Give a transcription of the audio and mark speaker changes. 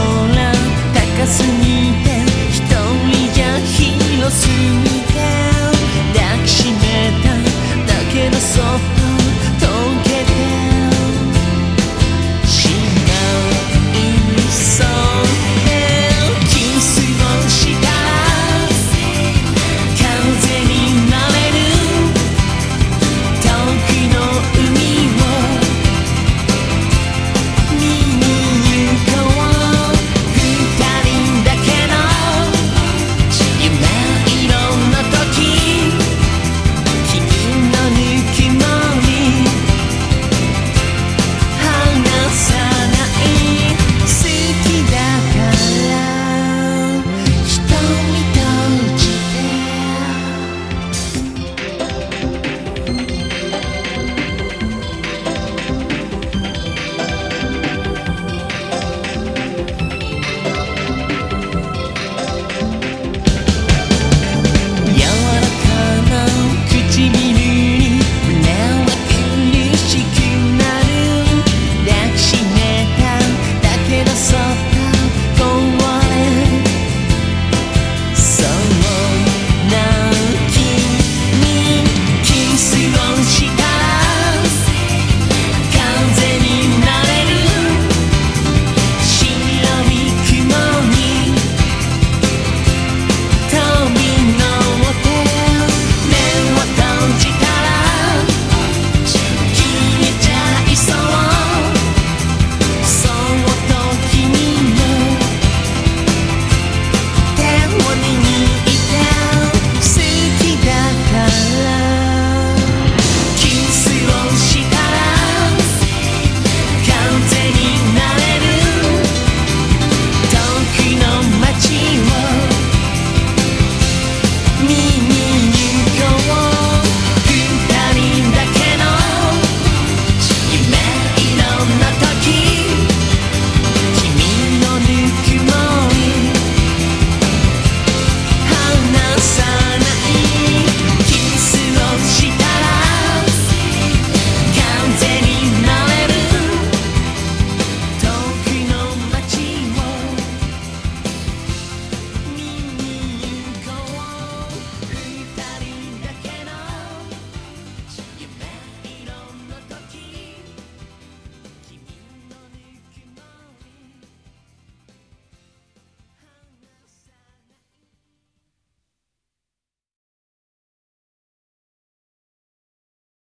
Speaker 1: sole.